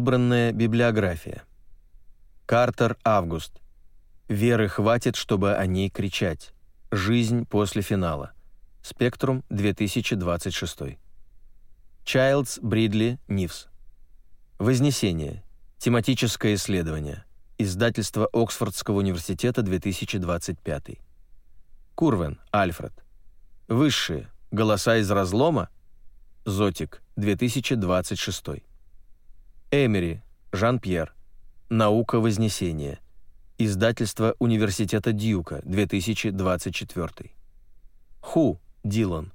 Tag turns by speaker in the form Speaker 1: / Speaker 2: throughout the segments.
Speaker 1: Избранная библиография. Картер Август. Веры хватит, чтобы о ней кричать. Жизнь после финала. Спектрум 2026. Чайлдс Бридли Нивс. Вознесение. Тематическое исследование. Издательство Оксфордского университета 2025. Курвен Альфред. Высшие. Голоса из разлома. Зотик 2026. Эмери Жан-Пьер. Наука Вознесения. Издательство Университета Дьюка, 2024. Ху, Дилан.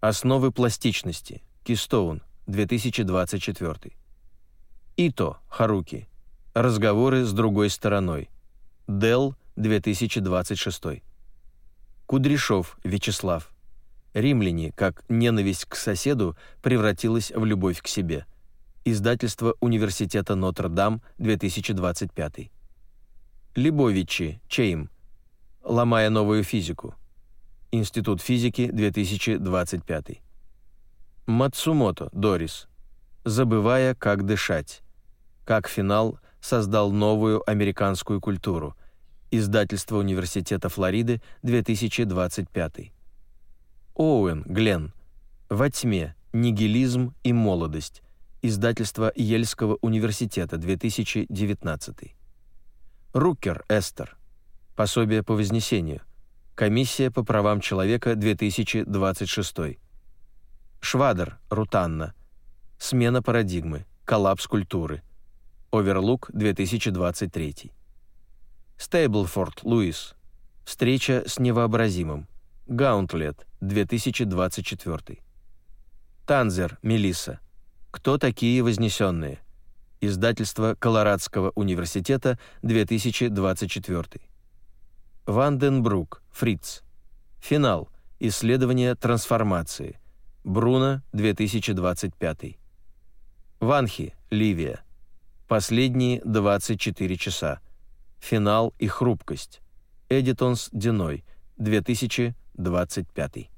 Speaker 1: Основы пластичности. Кистоун, 2024. Ито, Харуки. Разговоры с другой стороной. Дел, 2026. Кудряшов, Вячеслав. Римляне, как ненависть к соседу превратилась в любовь к себе. Издательство Университета Нотр-Дам, 2025. Либовичи, Чейм. Ломая новую физику. Институт физики, 2025. Мацумото, Дорис. Забывая, как дышать. Как финал создал новую американскую культуру. Издательство Университета Флориды, 2025. Оуэн, Глен. Во тьме. Нигилизм и молодость. Издательство Ельского университета, 2019. Рукер, Эстер. Пособие по Вознесению. Комиссия по правам человека, 2026. Швадер, Рутанна. Смена парадигмы. Коллапс культуры. Оверлук, 2023. Стейблфорд, Луис. Встреча с невообразимым. Гаунтлет, 2024. Танзер, Мелисса. Кто такие вознесенные? Издательство Колорадского университета, 2024. Ванденбрук, Фриц. Финал. Исследование трансформации. Бруно, 2025. Ванхи, Ливия. Последние 24 часа. Финал и хрупкость. Эдитонс Диной, 2025.